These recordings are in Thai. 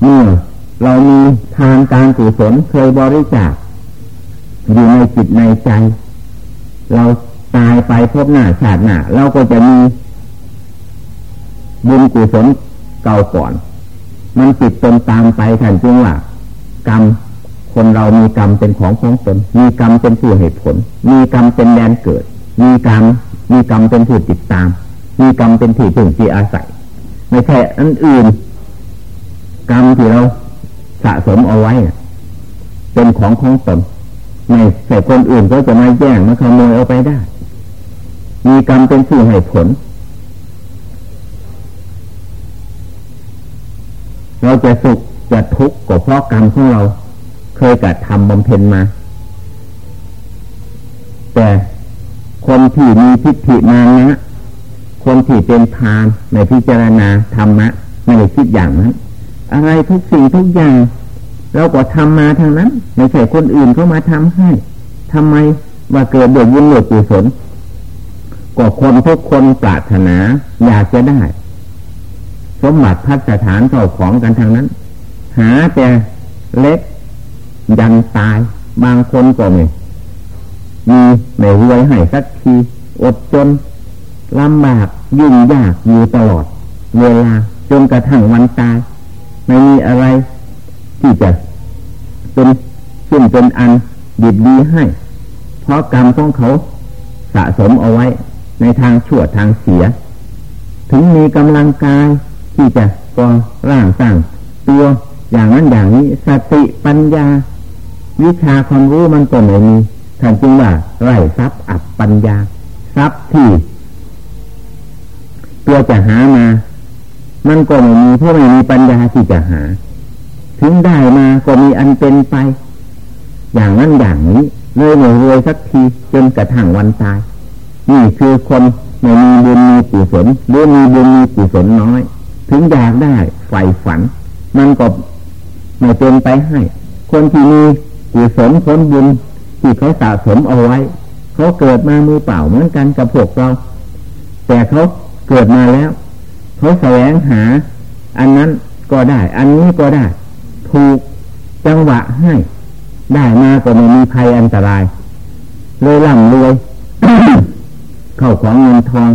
เมื่อเรามีทานการกุศลเคยบริจาคอยู่ในจิตในใจ เราตายไปพบหน้าชาติหน้าเราก็จะมีบุญกุศลเก่าก่อน มันติดตนตามไปท่านจึงว่ากรรมคนเรามีกรรมเป็นของของตนมีกรรมเป็นผู้เหตุผล มีกรรมเป็นแดนเกิด มีกรรมมีกรรมเป็นผู้ติดตาม มีกรรมเป็นที่ถึงที่อาศัย ไม่ใช่อันอื่น กรรมที่เราสะสมเอาไว้ เป็นของของตนไม่ใช่คนอื่นก็จะมาแย่งมาขโมยเอาไปได้ มีกรรมเป็นผู้ให้ผล เราจะสุขจะทุกข์ก็เพราะกรรมของเรา เคยกระทำบำเพ็ญมา แต่คนที่มีพิธีมานะคนที่เป็นทานในพิจารณาธรรมะไม่ได้คิดอย่างนั้น อะไรทุกสิ่งทุกอย่าง เราก็ทำมาทางนั้น ไม่ใช่คนอื่นเขามาทำให้ทำไมว่าเกิดเดือดยุ่งเดือดกุศลก็คนทุกคนปรารถนาอยากจะได้ สมบัติพัฒฐานเจ้าของกันทางนั้น หาแต่เล็ก ยันตาย บางคนก็ไม่มีไม่รวยให้สักที อดจนลำบากยุ่งยากอยู่ตลอด เวลาจนกระทั่งวันตาย ไม่มีอะไร ที่จะเป็นซึ่งเป็นอันดีดีให้ เพราะกรรมของเขาสะสมเอาไว้ในทางชั่วทางเสีย ถึงมีกำลังกายที่จะก่อร่างสร้างตัวอย่างนั้นอย่างนี้สติปัญญา วิชาความรู้มันก็ไม่มีท่านจึงว่าไร้ทรัพย์อับปัญญา ทรัพย์ที่ตัวจะหามา มันก็ไม่มีเพราะไม่มีปัญญาที่จะหา ถึงได้มาก็มีอันเป็นไป อย่างนั้นอย่างนี้เลยไม่รวยสักทีจนกระทั่งวันตาย นี่คือคนไม่มีบุญมีกุศลหรือมีบุญมีกุศลน้อย ถึงอยากได้ใฝ่ฝัน มันก็ไม่เป็นไปให้ คนที่มีกุศลผลบุญที่เขาสะสมเอาไว้ เขาเกิดมามือเปล่าเหมือนกันกับพวกเรา แต่เขาเกิดมาแล้ว เขาแสวงหา อันนั้นก็ได้ อันนี้ก็ได้ ถูกจังหวะให้ ได้มาก็ไม่มีภัยอันตราย เลยร่ำรวยเข้าของเงินทอง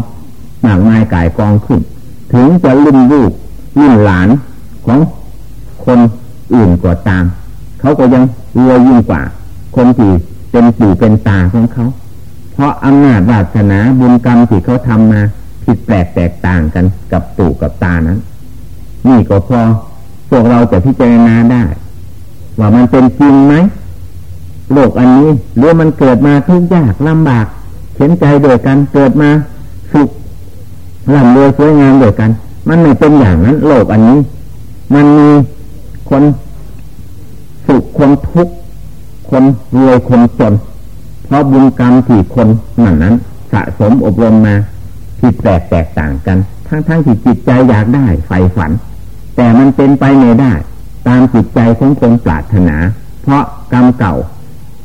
หมากไม้ก่ายกองขึ้น ถึงจะลุ่นลูกลุ่นหลานของคนอื่นกว่าตาม เขาก็ยังรวยยิ่งกว่า คนที่เป็นปู่เป็นตาของเขา เพราะอำนาจวาสนาบุญกรรมที่เขาทำมา ผิดแปลกแตกต่างกันกับปู่กับตานั้น นี่ก็พอพวกเราจะพิจารณาได้ ว่ามันเป็นจริงไหมโลกอันนี้หรือมันเกิดมาทุกยากลำบากเข็นใจโดยกันเกิดมาสุขร่ำรวยสวยงามโดยกัน มันไม่เป็นอย่างนั้น โลกอันนี้ มันมีคนสุขคนทุกข์คนรวยคนจนเพราะบุญกรรมที่คนนั้นนั้น สะสมอบรมมา ผิดแปลกแตกต่างกัน ทั้งๆที่จิตใจอยากได้ใฝ่ฝัน แต่มันเป็นไปไม่ได้ ตามจิตใจของคนปรารถนา เพราะกรรมเก่า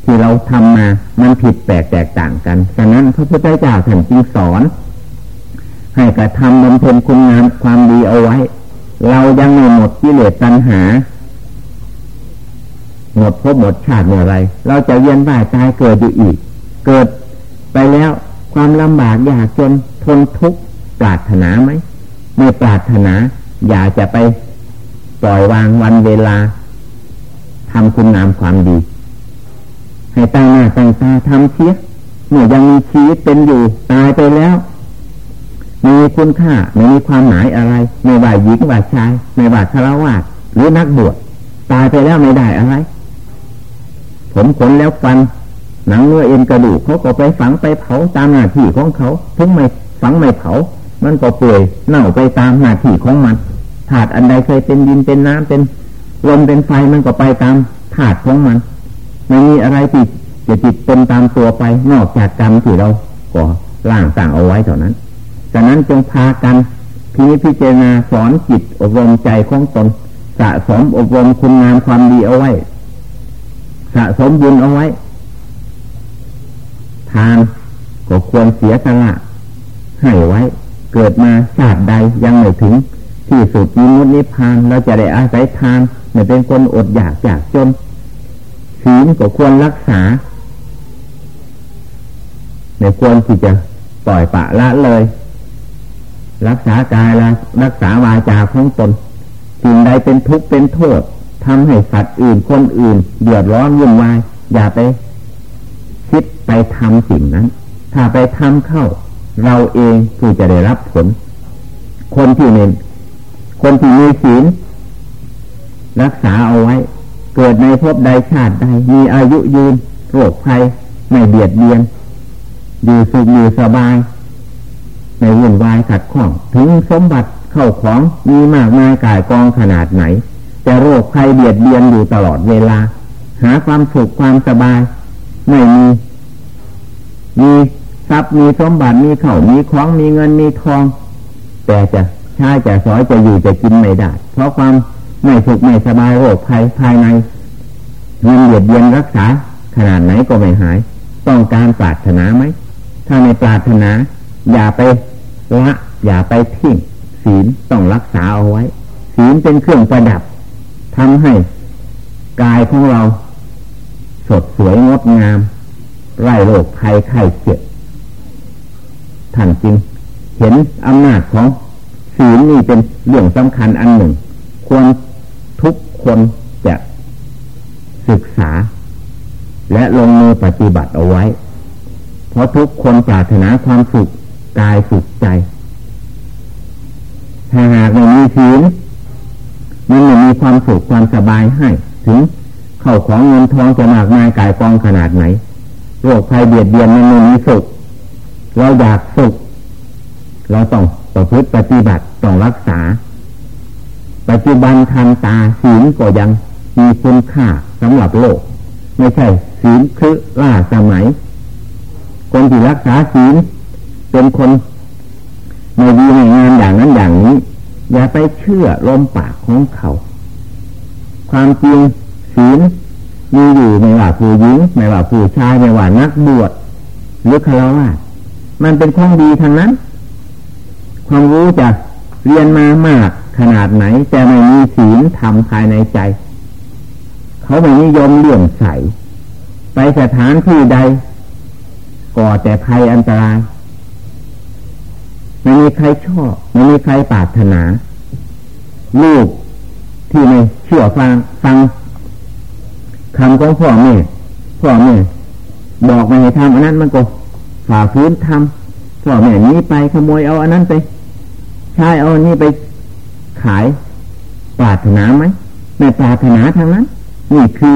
ที่เราทำมา มันผิดแปลกแตกต่างกันฉะนั้นพระพุทธเจ้าท่านจึงสอน ให้กระทำบำเพ็ญคุณงามความดีเอาไว้ เรายังไม่หมดกิเลสตัณหา หมดพบหมดชาติเมื่อไร เราจะเวียนว่ายตายเกิดอยู่อีก เกิดไปแล้วความลำบากยากจน ทนทุกข์ปรารถนาไหมไม่ปรารถนา อย่าจะไปปล่อยวางวันเวลาทำคุณงามความดี ให้ตั้งหน้าตั้งตาทำเสียเมื่อยังมีชีวิตเป็นอยู่ตายไปแล้วมีคุณค่าไม่มีความหมายอะไร ไม่ว่าหญิงว่าชาย ไม่ว่าคารวะหรือนักบวชตายไปแล้วไม่ได้อะไร ผมขนแล้วฟันหนังเนื้อเอ็นกระดูกเขาก็ไปฝังไปเผาตามหน้าที่ของเขาถึงไม่ ฝังไม่เผา มันก็เปื่อยเน่าไปตามหน้าที่ของมันธาตุอันใดเคยเป็นดินเป็นน้ำเป็นลมเป็นไฟมันก็ไปตามธาตุของมันไม่มีอะไรติดจะติดเป็นตามตัวไปนอกจากกรรมที่เราก่อร่างสร้างเอาไว้เท่านั้นฉะนั้นจงพากันพิพิจารณาสอนจิตอบรมใจของตนสะสมอบรมคุณงามความดีเอาไว้ สะสมบุญเอาไว้ ทานก็ควรเสียสละ ให้ไว้ เกิดมาชาติใดยังไม่ถึง ที่สุดมีมุนิพานเราจะได้อาศัยทานไม่เป็นคนอดอยากอยากจนศีลก็ควรรักษาไม่ควรที่จะปล่อยปะละเลย รักษากายละรักษาวาจาของตนสิ่งใดเป็นทุกข์เป็นโทษทำให้สัตว์อื่นคนอื่น เดือดร้อนวุ่นวายอย่าไป คิดไปทำสิ่งนั้น ถ้าไปทำเข้า เราเองคือจะได้รับผล คนที่เน้นคนที่มีศีลรักษาเอาไว้ เกิดในภพใดชาติใดมีอายุยืนโรคภัยไม่เบียดเบียนอยู่สุขอยู่สบายในวุ่นวายขัดข้อง ถึงสมบัติเข้าของมีมากมายกายกองขนาดไหน แต่โรคภัยเบียดเบียนอยู่ตลอดเวลา หาความสุขความสบาย ไม่มี มี ทรัพย์มีสมบัติมีเข่ามีของมีเงินมีทอง แต่จะใช้จะสอยจะอยู่จะกินไม่ได้ เพราะความไม่สุขไม่สบายโรคภัยภายในเงินเบียดเบียนรักษา ขนาดไหนก็ไม่หาย ต้องการปรารถนาไหม ถ้าในปรารถนา อย่าไปละอย่าไปทิ้งศีลต้องรักษาเอาไว้ ศีลเป็นเครื่องประดับทำให้กายของเรา สดสวยงดงามไร้โรคภัยไข้เจ็บ ท่านจริงเห็นอำนาจของศีลนี่เป็นเรื่องสำคัญอันหนึ่ง ควรทุกคนจะศึกษา และลงมือปฏิบัติเอาไว้ เพราะทุกคนปรารถนาความสุขกายสุขใจถ้าหากไม่มีศีลมันไม่มีความสุขความสบายให้ถึงเข้าของเงินทองจะมากมายกายกองขนาดไหนโรคภัยเบียดเบียนมันไม่มีสุข เราอยากสุขเราต้องประพฤติปฏิบัติต้องรักษา ปัจจุบันทันตาศีลก็ยังมีคุณค่าสำหรับโลก ไม่ใช่ศีลคือล่าสมัย คนที่รักษาศีลเป็นคนไม่ดีในงานอย่างนั้นอย่างนี้ อย่าไปเชื่อลมปากของเขา ความจริงศีลมีอยู่ไม่ว่าผู้หญิงไม่ว่าผู้ชายไม่ว่านักบวชหรือคารวะ มันเป็นของดีทางนั้น ความรู้จะเรียนมามากขนาดไหน แต่ไม่มีศีลทำภายในใจ เขาไม่นิยมเลื่อมใส ไปสถานที่ใด ก่อแต่ภัยอันตรายไม่มีใครชอบไม่มีใครปรารถนา ลูกที่ไม่เชื่อฟังฟังคำของพ่อแม่พ่อแม่บอกมาให้ทำอันนั้นมันก็ ฝ่าฟื้นทำพ่อแม่นี้ไปขโมยเอาอันนั้นไปใช้เอาอันนี้ไปขายปรารถนาไหมไม่ปรารถนาทางนั้น นี่คือ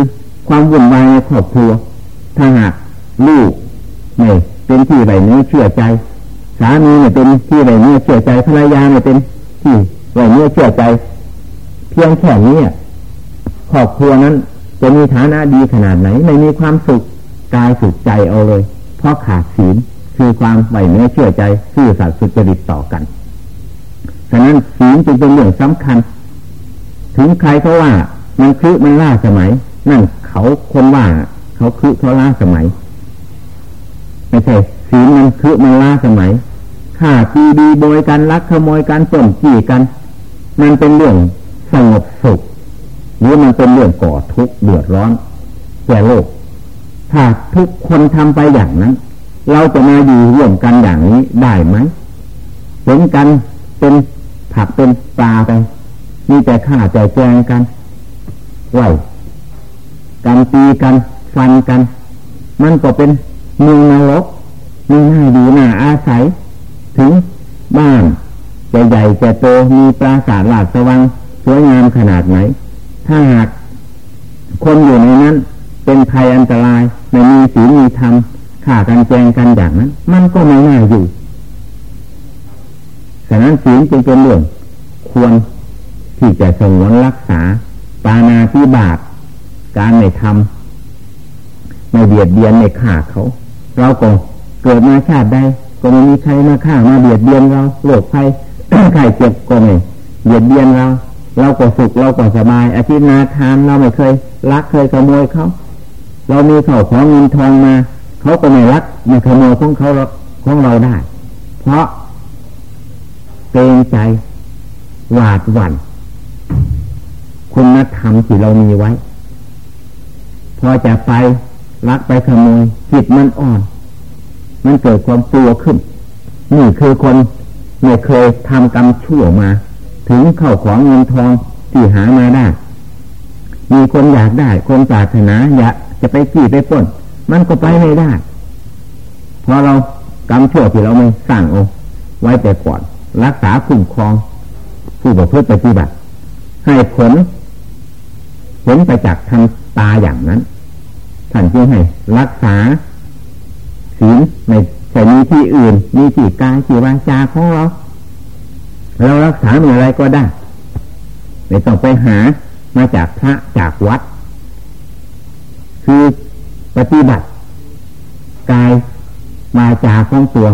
ความวุ่นวายในครอบครัวถ้าหากลูกไม่เป็นที่ไหวเนื้อเชื่อใจ สามีไม่เป็นที่ไหวเนื้อเชื่อใจภรรยาไม่เป็นที่ไหวเนื้อเชื่อใจ เพียงแค่นี้ครอบครัวนั้นจะมีฐานะดีขนาดไหน ไม่มีความสุขกายสุขใจเอาเลย เพราะขาดศีลคือความไหวเนื้อเชื่อใจซื่อสัตย์สุจริตต่อกันฉะนั้นศีลจึงเป็นเรื่องสำคัญ ถึงใครเขาว่ามันคือมันล่าสมัย นั่นเขาคนว่า เขาคือเขาล่าสมัยไม่ใช่ศีลมันคือมันล้าสมัยฆ่าตีดีโบยกันลักขโมยกันส่งจีกัน มันเป็นเรื่องสงบสุขหรือมันเป็นเรื่องก่อทุกข์เดือดร้อนแก่โลก ถ้าทุกคนทำไปอย่างนั้น เราจะมาอยู่ร่วมกันอย่างนี้ได้ไหมเห็นกันเป็นผักเป็นปลาไปมีแต่ฆ่าใจแจงกันไหวกันตีกันฟันกัน มันก็เป็นเมืองนรกมีน่าดีหน่าอาศัย ถึงบ้านจะใหญ่จะโตมีปราสาทหลาดสว่างสวยงามขนาดไหน ถ้าหากคนอยู่ในนั้น เป็นภัยอันตราย ไม่มีศีลมีธรรมข่ากันแจงกันอย่างนั้น มันก็ไม่น่าอยู่ฉะนั้นศีลจึงเป็นเรื่องควรที่จะสงวนรักษา ปานาธิบาตการไม่ทำไม่เบียดเบียนไม่ฆ่าเขา เราก็เกิดมาชาติใดก็ไม่มีใครมาฆ่ามาเบียดเบียนเราโรคภัยไข้เจ็บก็ไม่เบียดเบียนเรา เราก็สุขเราก็สบายอาชีพนาทานเราไม่เคยลักเคยขโมยเขา เรามีเขาของเงินทองมา เขาก็ไม่ลักไม่ขโมยของเขาของเราได้ เพราะเกรงใจหวาดหวัน่นคุณธรรมที่เรามีไว้ พอจะไปลักไปขโมยจิตมันอ่อน มันเกิดความกลัวขึ้น นี่คือคนไม่เคยทำกรรมชั่วมา ถึงเข้าของเงินทองที่หามาได้ มีคนอยากได้ คนปรารถนาอยาก จะไปขี่ไปป้นมันก็ไปไม่ได้เพราะเรากรรมชั่วที่เราไม่สร้างเอาไว้แต่ก่อน รักษาคุ้มครอง ผู้ประพฤติปฏิบัติ ให้ผลเห็นไปจากทางตาอย่างนั้นท่านจึงให้รักษาศีลไม่ใช่มีที่อื่น มีที่กายที่วาจาของเรา เรารักษาเมื่อไรก็ได้ ไม่ต้องไปหามาจากพระจากวัด คือปฏิบัติกายมาจาของตัว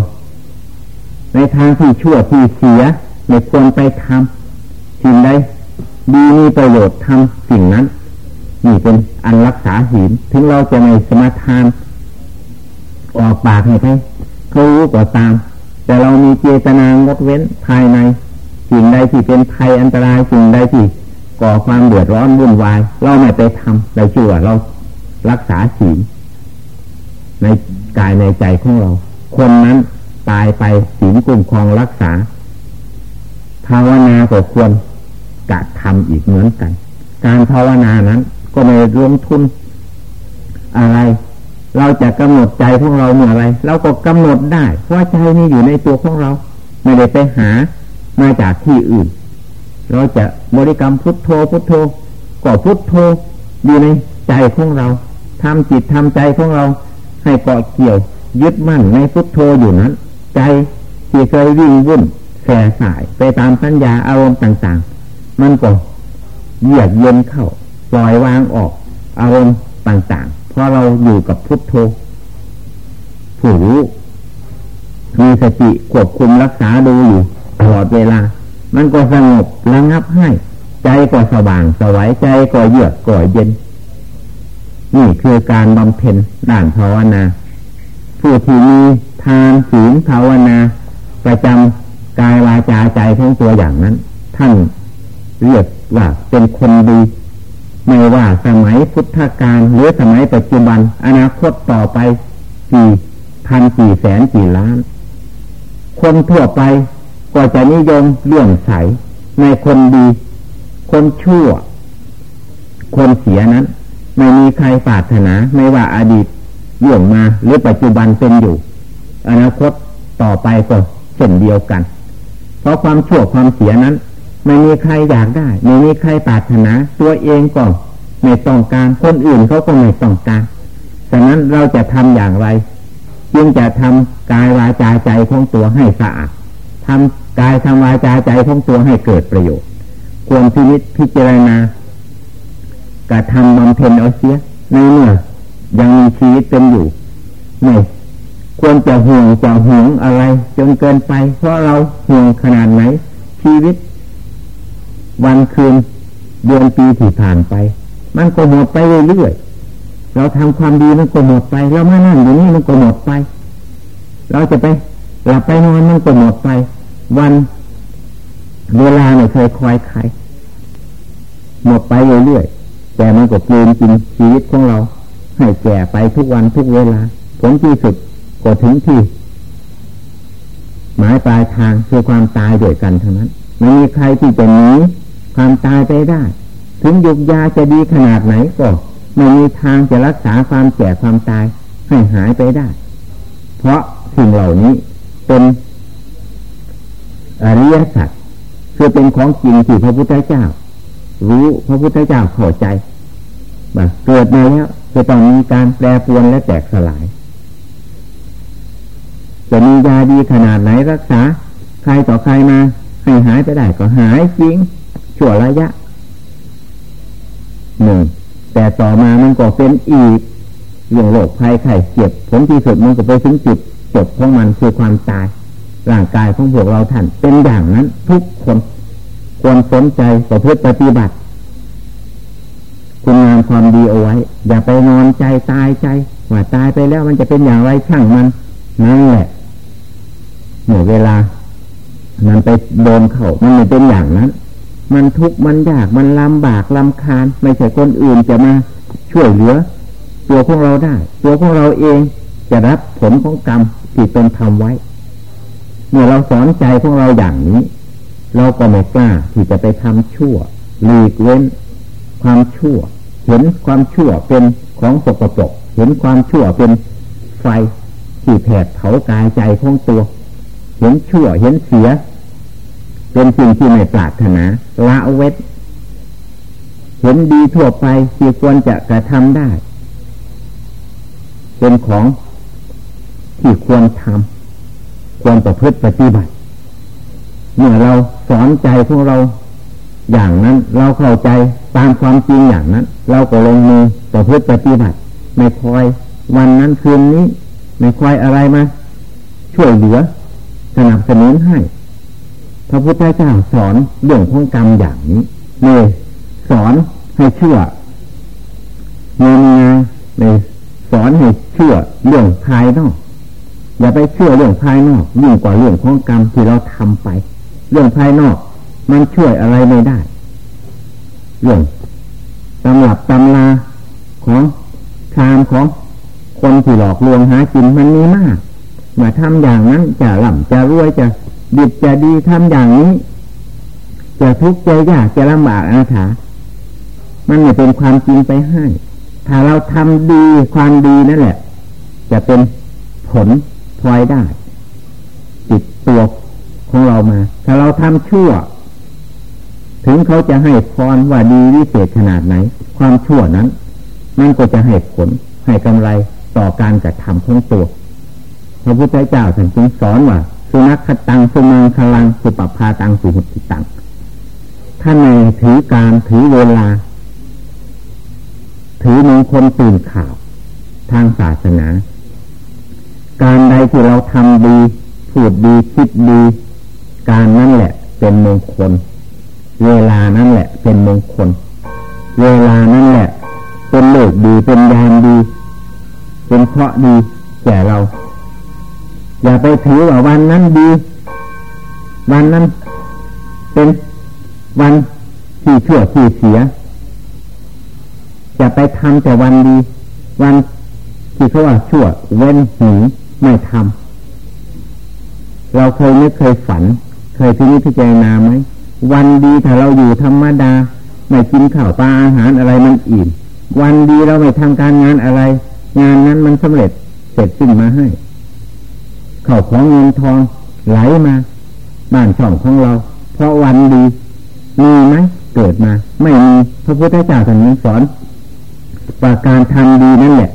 ในทางที่ชั่วที่เสียไม่ควรไปทำสิ่งใดดีมีประโยชน์ทำสิ่งนั้นนี่เป็นอันรักษาศีลถึงเราจะไม่สมาทาน ออกปากให้ใครเขารู้ก็ตาม แต่เรามีเจตนางดเว้นภายในสิ่งใดที่เป็นภัยอันตรายสิ่งใดที่ก่อความเดือดร้อนวุ่นวาย เราไม่ไปทำเราชื่อว่าเรา รักษาศีลในกายในใจของเรา คนนั้นตายไปศีลกุ้มครองรักษา ภาวนาก็ควรกระทำอีกเหมือนกัน การภาวนานั้น ก็ไม่ลงทุนอะไร เราจะกำหนดใจของเราเมื่อไรเราก็กำหนดได้ เพราะใจนี่อยู่ในตัวของเรา ไม่ได้ไปหามาจากที่อื่น เราจะบริกรรมพุทโธพุทโธก็พุทโธอยู่ใน ใจของเราทำจิตทำใจของเรา ให้เกาะเกี่ยว ยึดมั่นในพุทโธอยู่นั้น ใจที่เคยวิ่งวุ่นแสสายไปตามสัญญาอารมณ์ต่างๆ มันก็เยือกเย็นเข้าปล่อยวางออกอารมณ์ต่างๆ เพราะเราอยู่กับพุทโธผู้รู้มีสติควบคุมรักษาดูอยู่ตลอดเวลา มันก็สงบระงับให้ ใจก็สว่างสวัยใจก็เยือกก่อเย็น นี่คือการบำเพ็ญด่านภาวนา ผู้ที่มีทานศีลภาวนา ประจำกายวาจาใจทั้งตัวอย่างนั้น ท่านเรียกว่าเป็นคนดีไม่ว่าสมัยพุทธกาลหรือสมัยปัจจุบัน อนาคตต่อไปกี่พันกี่แสนกี่ล้าน คนทั่วไปก็จะนิยมเลื่อมใสในคนดี คนชั่ว คนเสียนั้น ไม่มีใครปรารถนา ไม่ว่าอดีตเรื่องมาหรือปัจจุบันเป็นอยู่ อนาคตต่อไปก็เช่นเดียวกัน เพราะความชั่วความเสียนั้น ไม่มีใครอยากได้ ไม่มีใครปรารถนา ตัวเองก็ไม่ต้องการคนอื่นเขาก็ไม่ต้องการฉะนั้นเราจะทำอย่างไร จึงจะทำกายวาจาใจของตัวให้สะอาดทำกายทำวาจาใจของตัวให้เกิดประโยชน์ ควรพิจิตพิจารณา กระทำบำเพ็ญเอาเสียในเมื่อยังมีชีวิตเป็นอยู่ไม่ควรจะห่วงจะห่วงอะไร จนเกินไป เพราะเราห่วงขนาดไหน ชีวิต วันคืนเดือนปีที่ผ่านไป มันก็หมดไปเรื่อยๆเราทำความดีมันก็หมดไปเรามานั่งอยู่นี่มันก็หมดไป เราจะไปหลับไปนอนมันก็หมดไป วันเวลาไม่เคยคอยใครหมดไปเรื่อยๆ แต่มันก็เปลี่ยนจริงชีวิตของเรา ให้แก่ไปทุกวันทุกเวลา ผลที่สุดก็ถึงที่ หมายปลายทางคือความตายด้วยกันทั้งนั้นไม่มีใครที่จะหนีความตายไปได้ ถึงยุกยาจะดีขนาดไหนก็ไม่มีทางจะรักษาความแก่ความตายให้หายไปได้ เพราะสิ่งเหล่านี้เป็นอริยสัจคือเป็นของจริงที่พระพุทธเจ้า รู้พระพุทธเจ้าเข้าใจว่าเกิดมาแล้วจะต้องมีการแปรปรวนและแตกสลาย จะมียาดีขนาดไหนรักษา ใครต่อใครมาให้หายไปได้ก็หายจริง ชั่วระยะหนึ่งแต่ต่อมามันก็เป็นอีกเรื่องโรคภัยไข้เจ็บผลที่สุดมันก็ไปถึงจุดจบของมันคือความตายร่างกายของพวกเราท่านเป็นอย่างนั้นทุกคน ควรสนใจประพฤติปฏิบัติ คุณงามความดีเอาไว้ อย่าไปนอนใจตายใจ ว่าตายไปแล้วมันจะเป็นอย่างไรช่างมันนั่นแหละเมื่อเวลา มันไปโดนเขามันไม่เป็นอย่างนั้น มันทุกข์มันยากมันลำบากลำคาญ ไม่ใช่คนอื่นจะมาช่วยเหลือ ตัวของเราได้ ตัวของเราเองจะรับผลของกรรมที่ตนทำไว้เมื่อเราสอนใจของเราอย่างนี้ เราก็ไม่กล้าที่จะไปทำชั่วหลีกเว้น ความชั่ว เห็นความชั่วเป็นของสกปรกเห็นความชั่วเป็นไฟที่แผดเผากายใจของตัว เห็นชั่วเห็นเสีย เป็นสิ่งที่ไม่ปรารถนาละเวทเห็นดีทั่วไปที่ควรจะกระทำได้ เป็นของที่ควรทำควรประพฤติปฏิบัติ เมื่อเราสอนใจของเราอย่างนั้น เราเข้าใจตามความจริงอย่างนั้น เราก็ลงมือประพฤติปฏิบัติไม่คอย วันนั้นคืนนี้ไม่คอยอะไรมาช่วยเหลือ สนับสนุนให้ พระพุทธเจ้าสอนเรื่องของกรรมอย่างนี้เลยสอนให้เชื่อเงินงานเลยสอนให้เชื่อเรื่องภายนอกอย่าไปเชื่อเรื่องภายนอกยิ่งกว่าเรื่องของกรรมที่เราทำไป เรื่องภายนอกมันช่วยอะไรไม่ได้ เรื่องตำรับตำลาของชามของคนที่หลอกลวงหากินมันมีมากมาทำอย่างนั้นจะหล่ำจะรวยจะดิบจะดีทำอย่างนี้ จะทุกข์จะยากจะลำบากอาถามันไม่เป็นความจริงไปให้ ถ้าเราทำดีความดีนั่นแหละ จะเป็นผลพลอยได้ติดตัว ของเรามา ถ้าเราทำชั่ว ถึงเขาจะให้พรว่าดีวิเศษขนาดไหน ความชั่วนั้นมันก็จะให้ผลให้กำไรต่อการกระทำของตัวพระพุทธเจ้าท่านจึงสอนว่าสุนัขตังสุมังคลังสุปภาตังสุหุติตังท่านในถือการถือเวลา ถือมงคลตื่นข่าว ทางศาสนา การใดที่เราทำดี พูดดีคิดดี การนั่นแหละ เป็นมงคล เวลานั่นแหละ เป็นมงคล เวลานั่นแหละ เป็นเลิกดีเป็นยามดี เป็นเพราะดีแก่เรา อย่าไปถือว่าวันนั้นดี วันนั้นเป็นวันที่เชื่อที่เสียจะไปทำแต่วันดี วันที่เขาว่าชั่วเว้นหีไม่ทำเราเคยนึกเคยฝัน เคยพิจิพิจารณาไหมวันดีถ้าเราอยู่ธรรมดา ไม่กินข้าวปลาอาหารอะไรมันอิ่มวันดีเราไม่ทำการงานอะไร งานนั้นมันสำเร็จเสร็จสิ้นมาให้ข้าวของเงินทองไหลมาบ้านช่องของเรา เพราะวันดีมีไหมเกิดมา ไม่มีพระพุทธเจ้าท่านสอนว่าการทำดีนั่นแหละ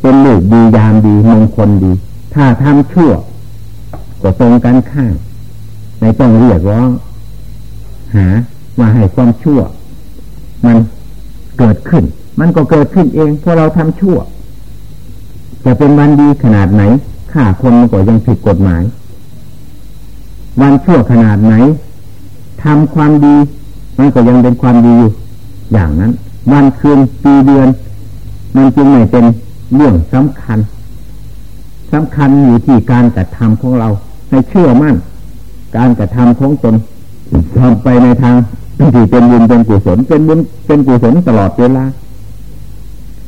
เป็นลูกดียามดีมงคลดี ถ้าทำชั่วก็ตรงกันข้าม ในต้องเรียกร้องหามาให้ความชั่ว มันเกิดขึ้น มันก็เกิดขึ้นเองเพราะเราทำชั่ว จะเป็นวันดีขนาดไหนฆ่าคนมันก็ยังผิดกฎหมาย วันชั่วขนาดไหนทำความดี มันก็ยังเป็นความดีอยู่อย่างนั้น วันคืนปีเดือน มันจึงไม่เป็นเรื่องสำคัญสำคัญอยู่ที่การกระทำของเราให้เชื่อมั่น การกระทำของตนทำไปในทางที่เป็นบุญเป็นกุศลเป็นบุญเป็นกุศลตลอดเวลา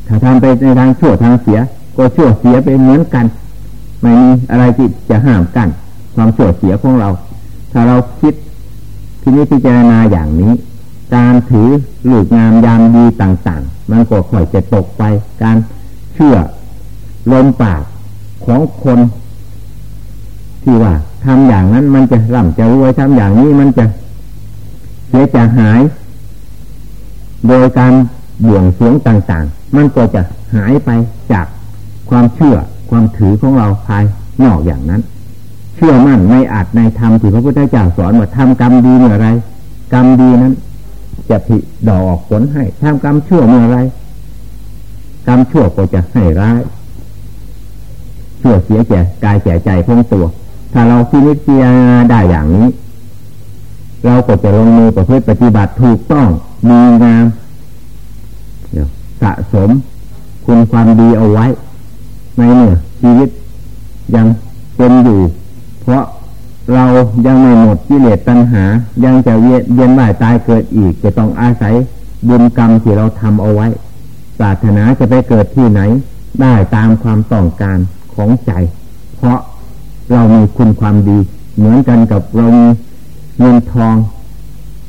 ถ้าทำไปในทางชั่วทางเสีย ก็ชั่วเสียไปเหมือนกัน ไม่มีอะไรที่จะห้ามกัน ความชั่วเสียของเรา ถ้าเราคิดที่นี้พิจารณาอย่างนี้ การถือหลุดงามยามดีต่างๆ มันก็ค่อยจะตกไป การเชื่อลมปากของคน ที่ว่า ทำอย่างนั้น มันจะร่ำจะรวยทำอย่างนี้มันจะเสียจะหาย โดยการบ่วงเสียงต่างๆ มันก็จะหายไปจากความเชื่อความถือของเราภายนอกอย่างนั้น เชื่อมั่นในอาจในธรรมที่พระพุทธเจ้าสอนว่าทำกรรมดีเมื่อไรกรรมดีนั้น จะผิดอกผลให้ทำกรรมชั่วเมื่อไรกรรมชั่วก็จะให้ร้ายชั่วเสียแก่กายแก่ใจของตัว ถ้าเราพินิจพิจารณาได้อย่างนี้ เราก็จะลงมือประพฤติปฏิบัติถูกต้องมีงามสะสมคุณความดีเอาไว้ในเมื่อชีวิตยังเป็นอยู่ เพราะเรายังไม่หมดกิเลสตัณหา ยังจะเวียนเวียนว่ายตายเกิดอีก จะต้องอาศัยบุญกรรมที่เราทำเอาไว้ศาสนาจะไปเกิดที่ไหน ได้ตามความต้องการของใจ เพราะ เรามีคุณความดี เหมือนกันกับเรามีเงินทอง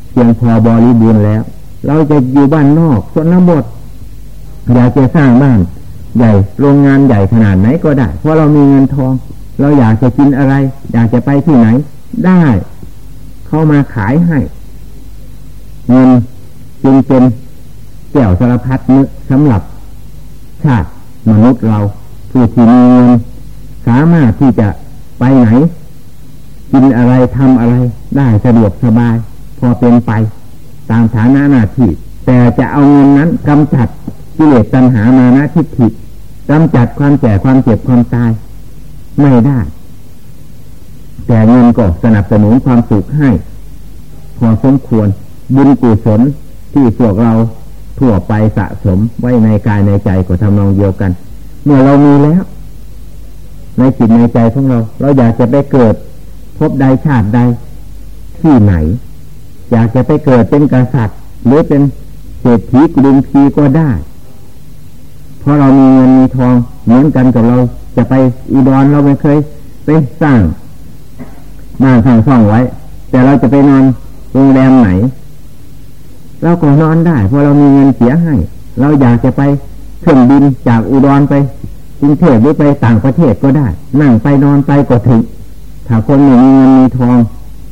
เพียงพอบริบูรณ์แล้ว เราจะอยู่บ้านนอกส่วนนบทอยากจะสร้างบ้าน ใหญ่โรงงานใหญ่ขนาดไหนก็ได้ เพราะเรามีเงินทอง เราอยากจะกินอะไร อยากจะไปที่ไหน ได้เข้ามาขายให้ เงินจึงเป็นแก้วสารพัดนึกสำหรับชาติมนุษย์เราผู้ที่มีเงินสามารถที่จะ ไปไหน กินอะไรทำอะไร ได้สะดวกสบาย พอเป็นไป ตามฐานะหน้าที่ แต่จะเอาเงินนั้นกำจัดกิเลสตัณหามานะทิฏฐิกำจัดความแก่ความเจ็บความตาย ไม่ได้ แต่เงินก็สนับสนุนความสุขให้ พอสมควร บุญกุศลที่พวกเราทั่วไปสะสมไว้ในกายในใจก็ทำนองเดียวกัน เมื่อเรามีแล้ว ในจิตในใจของเรา เราอยากจะไปเกิด พบใดชาติใดที่ไหน อยากจะไปเกิดเป็นกษัตริย์ หรือเป็นเศรษฐีกรุงพีก็ได้ เพราะเรามีเงินมีทองเหมือนกันกับเราจะไปอุดรเราไม่เคยไปสร้างบ้านสร้างซ่องไว้ แต่เราจะไปนอนโรงแรมไหนเราก็นอนได้ เพราะเรามีเงินเสียให้ เราอยากจะไปเครื่องบินจากอุดรไป กรุงเทพหรือไปต่างประเทศก็ได้ นั่งไปนอนไปก็ถึง ถ้าคนไม่มีเงินมีทอง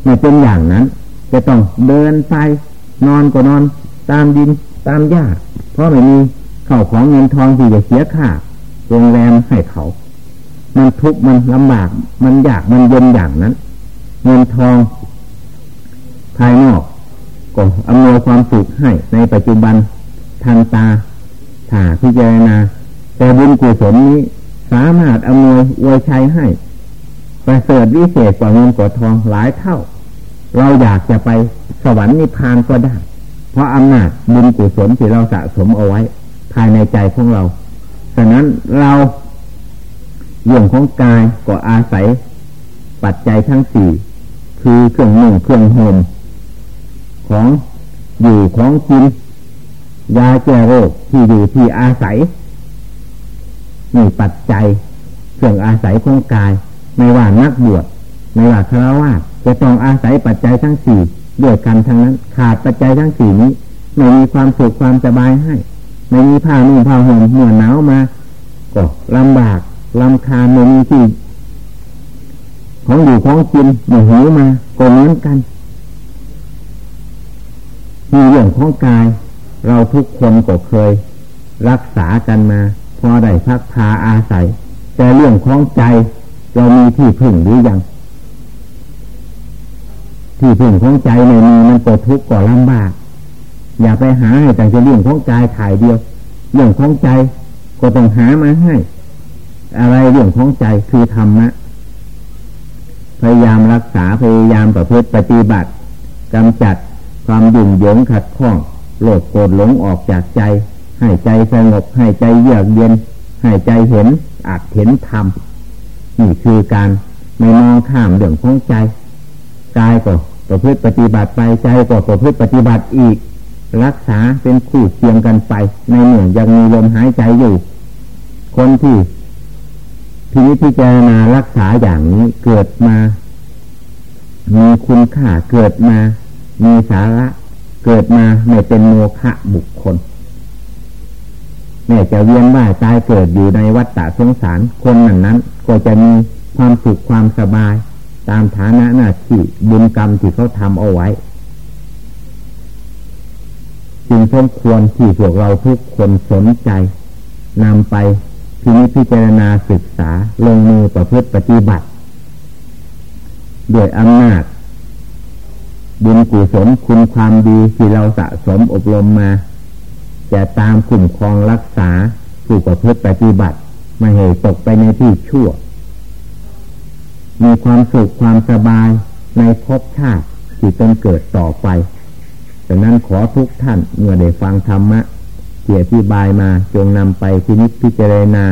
ไม่เป็นอย่างนั้น จะต้องเดินไปนอนก็นอน ตามดินตามหญ้าเพราะไม่มีเข้าของเงินทองที่จะเสียค่าโรงแรมให้เขา มันทุกข์มันลำบาก มันยากมันเย็นอย่างนั้น เงินทอง ภายนอกก็อำนวยความสุขให้ในปัจจุบันทางตาถาพิจารณา แต่บุญกุศลนี้ สามารถอำนวยอวยชัยให้ ประเสริฐวิเศษกว่าเงินกว่าทองหลายเท่า เราอยากจะไปสวรรค์นิพพานก็ได้ เพราะอำนาจบุญกุศลที่เราสะสมเอาไว้ ภายในใจของเราฉะนั้นเราเรื่องของกายก็อาศัย ปัจจัยทั้งสี่คือเครื่องหนึ่งเครื่องห่มของอยู่ของกินยาแก้โรคที่อยู่ที่อาศัย นี่ปัจจัยเครื่องอาศัยของกาย ไม่ว่านักบวชไม่ว่าคารวะจะต้องอาศัยปัจจัยทั้งสี่ด้วยกันทั้งนั้น ขาดปัจจัยทั้งสี่นี้ไม่มีความสุขความสบายให้ไม่มีผ้านุ่งผ้าห่มเมื่อหนาวมาก็ลำบากลำคาญไม่มีที่ของอยู่ของกินหนูหิวมาก็เหมือนกันมีเรื่องของกาย เราทุกคนก็เคย รักษากันมา พอได้พักพาอาศัย แต่เรื่องของใจเรามีที่พึ่งหรือยัง ที่พึ่งของใจไม่มีมันก็ทุกข์ก็ลำบาก อย่าไปหาให้แต่จะเรื่องของกายถ่ายเดียว เรื่องของใจก็ต้องหามาให้ อะไรเรื่องของใจคือธรรมะพยายามรักษาพยายามประพฤติปฏิบัติกำจัดความยุ่งเหยิงขัดข้องโลภโกรธหลงออกจากใจ ให้ใจสงบให้ใจเยือกเย็นให้ใจเห็นอาจเห็นธรรมนี่คือการไม่มองข้ามเรื่องของใจกายก็ประพฤติปฏิบัติไปใจก็ประพฤติปฏิบัติอีก รักษาเป็นคู่เคียงกันไป ในเมื่อยังมีลมหายใจอยู่ คนที่พิพิจารณารักษาอย่างนี้เกิดมา มีคุณค่าเกิดมา มีสาระ เกิดมาไม่เป็นโมฆะบุคคล แม่จะเวียนว่ายตายเกิดอยู่ในวัฏฏะสงสารคนนั้นนั้น ก็จะมีความสุขความสบาย ตามฐานะหน้าที่บุญกรรมที่เขาทำเอาไว้ จึงสมควรที่พวกเราทุกคนสนใจนำไปพินิจพิจารณาศึกษาลงมือประพฤติปฏิบัติด้วยอำนาจบุญกุศลคุณความดีที่เราสะสมอบรมมา จะตามคุ้มครองรักษาผู้ประพฤติปฏิบัติไม่ให้ตกไปในที่ชั่ว มีความสุขความสบายในภพชาติที่เป็นเกิดต่อไปดังนั้นขอทุกท่านเมื่อได้ฟังธรรมะเกี่ยที่บายมาจงนำไปพินิจพิจารณา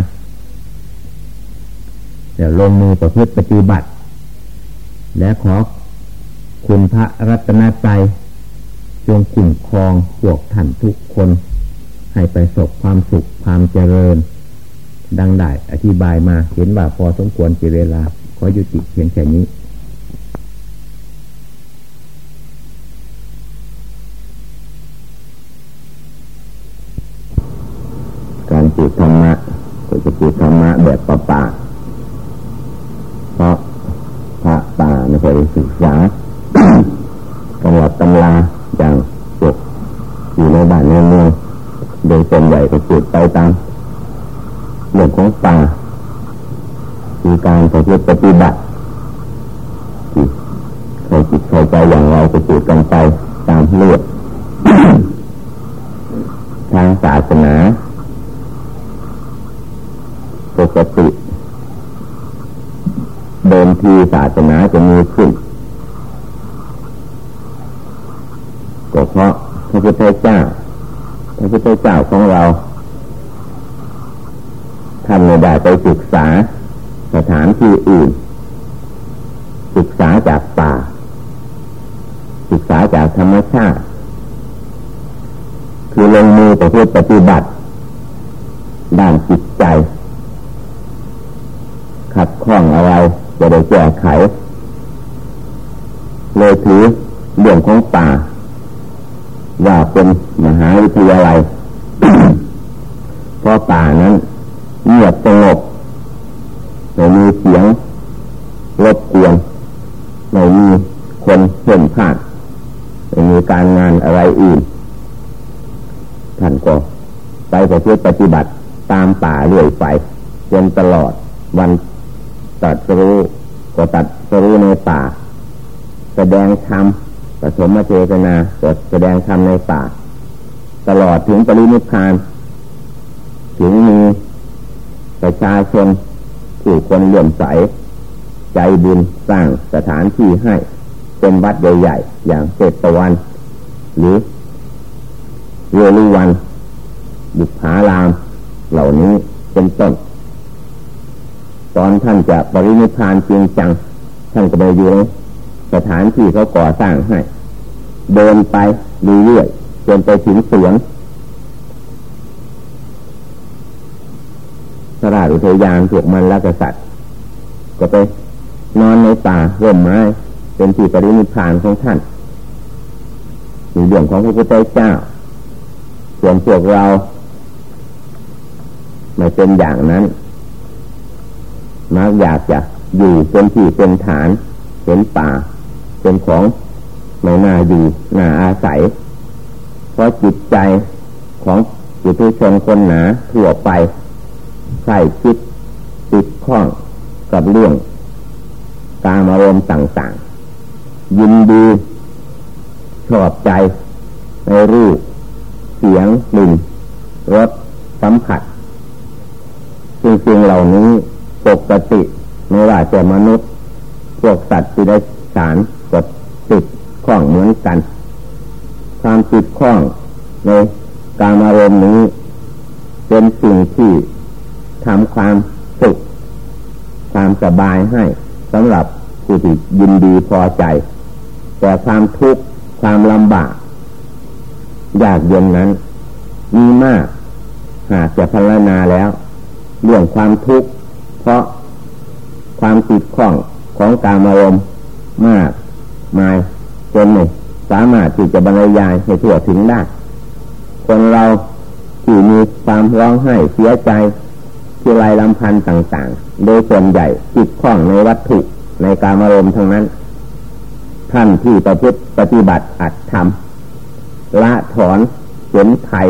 เดี๋ยวลงมือประพฤติปฏิบัติ และขอคุณพระรัตนตรัยจงคุ้มครองพวกท่านทุกคน ให้ไปสบความสุขความเจริญ ดังได้อธิบายมาเห็นว่าพอสมควรเเวลา ขอยุติเพียงแค่นี้การจิตธรรมะก็จะจิตธรรมะแบบป่าป่าเพราะพระป่าไม่เคยศึกษากำหนดตำราอย่างจบอยู่ในบ้านในเมือง โดยส่วนใหญ่ก็จิตไปตามเรื่องของป่าคือการปฏิปฏิบัติที่ใครจิตใครใจอย่างไรก็จิตกันไปตามเลือดทางศาสนาปกติเดิมทีศาสนาจะมีขึ้นก็เพราะพระพุทธเจ้า พุทธเจ้าของเราท่านไม่ได้ไปศึกษาสถานที่อื่น ศึกษาจากป่า ศึกษาจากธรรมชาติ คือลงมือประพฤติปฏิบัติ ด้านจิตใจ ขัดข้องอะไรจะได้แก้ไข เลยถือเรื่องของป่า ว่าเป็น มหาวิทยาลัยเพราะป่านั้นเงียบสงบไม่มีเสียงรบกวนไม่มีคนเพ่นพ่านไม่มีการงานอะไรอื่น ท่านก็ไปปฏิบัติตามป่าเรื่อยไปจนตลอดวันตัดรู้ก็ตัดรู้ในป่า แสดงธรรมปฐมเจตนาแสดงธรรมในป่า ตลอดถึงปรินิพพาน ถึงมีประชาชนผู้คนเลื่อมใส ใจบุญสร้างสถานที่ให้ เป็นวัดใหญ่ๆอย่างเศตวัน หรือเรลุวัน บุพาราม เหล่านี้เป็นต้น ตอนท่านจะปรินิพพานจริงจัง ท่านก็ไปอยู่สถานที่เขาก่อสร้างให้ เดินไปเรื่อยๆ จนไปถึงสวนสราอุทยานถูกมันและกษัตริย์ ก็ไปนอนในป่าร่มไม้ เป็นที่ปรินิพานของท่านมีเรื่องของพระพุทธเจ้า ส่วนพวกเราไม่เป็นอย่างนั้นมักอยากจะอยู่เป็นที่เป็นฐานเป็นป่า เป็นของไม่น่าอยู่น่าอาศัย ราะจิตใจของจิตุชนคนหนาทั่วไปใส่คิดติดข้องกับเรื่องการอารมณ์ต่างๆ ยินดีชอบใจในรูป เสียงกลิ่นรสสัมผัสจริงๆเหล่านี้ปกติไม่ว่าจะมนุษย์ พวกสัตว์ที่ได้สารกดติดข้องเหมือนกัน ความติดข้องในการอารมณ์นี้ เป็นสิ่งที่ทำความสุขความสบายให้สำหรับผู้ที่ยินดีพอใจ แต่ความทุกข์ความลำบากยากเย็นนั้น มีมาก หากจะพัฒนาแล้ว เรื่องความทุกข์เพราะความติดข้องของการอารมณ์มากมายจนไม่ สามารถที่จะบรรยายให้ทั่วถึงได้ คนเราที่มีความร้องไห้เสียใจที่ไรลำพันธ์ต่างๆ โดยส่วนใหญ่จิตข้องในวัตถุในการอารมณ์ทั้งนั้น ท่านที่ประพฤติปฏิบัติอัดทำละถอนเห็นไทย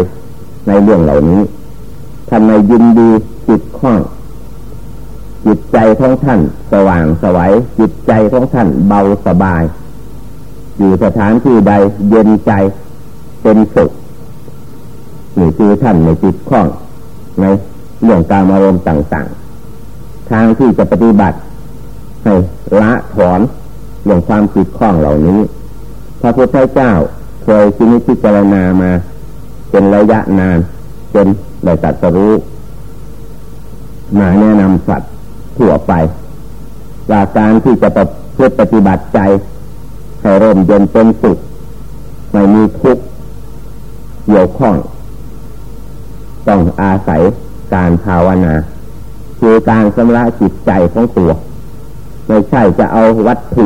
ในเรื่องเหล่านี้ท่านไม่ยินดีจิตข้องจิตใจของท่าน สว่างสวัยจิตใจของท่านเบาสบาย อยู่สถานที่ใดเย็นใจเป็นสุขนี่คือท่านในจิตข้องในเรื่องการอารมณ์ต่างๆ ทางที่จะปฏิบัติ ให้ละถอนเรื่องความจิตข้องเหล่านี้ พระพุทธเจ้าเคยคิดพิจารณามา เป็นระยะนานจนได้ตัดสรู้มาแนะนำสัตว์ทั่วไปว่าการที่จะประพพื่อปฏิบัติใจ ให้ร่มเย็นเป็นสุขไม่มีทุกข์เกี่ยวข้อง ต้องอาศัยการภาวนา คือการชำระจิตใจของตัว ไม่ใช่จะเอาวัตถุ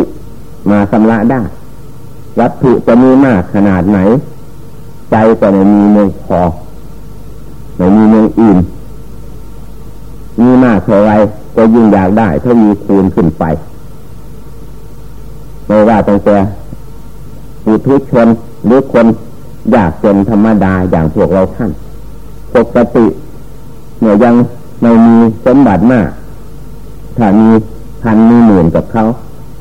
มาชำระได้ วัตถุจะมีมากขนาดไหน ใจก็ไม่มีเมืองพอไม่มีเมืองอื่นมีมากเท่าไรก็ยิ่งอยากได้ถ้ามีคูณขึ้นไป ไม่ว่าตั้งแต่ปุถุชนหรือคนอยากเป็นธรรมดาอย่างพวกเราท่านปกติเมื่อยังไม่มีสมบัติมาก ถ้ามีพันมีหมื่นกับเขา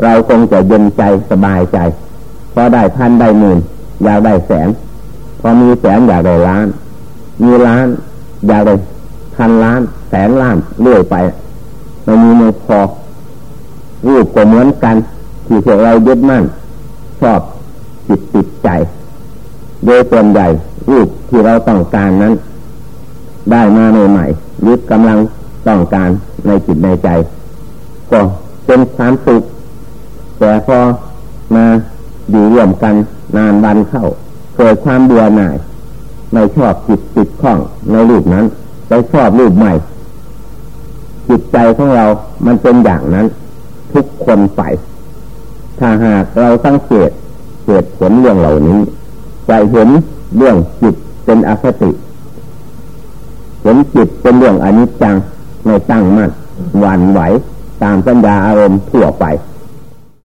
เราคงจะเย็นใจสบายใจพอได้พันได้หมื่นอยากได้แสน พอมีแสนอยากได้ล้าน มีล้านอยากได้พันล้าน แสนล้านเรื่อยไปไม่มีไม่พอรูปก็เหมือนกัน ที่พวกเรายึดมั่นชอบจิตติดใจ โดยส่วนใหญ่รูปที่เราต้องการนั้น ได้มาใหม่ๆหรือกำลังต้องการในจิตในใจ ก็เป็นความสุขแต่พอมาอยู่ร่วมกันนานวันเข้าเกิดความเบื่อหน่ายไม่ชอบจิตติดข้องในรูปนั้นไปชอบรูปใหม่ จิตใจของเรามันเป็นอย่างนั้น ทุกคนไป ถ้าหากเราสังเกตเกิดผลเรื่องเหล่านี้จะเห็นเรื่องจิตเป็นอคติ เห็นจิตเป็นเรื่องอนิจจังในตั้งมั่นหวั่นไหวตามสัญญาอารมณ์ทั่วไป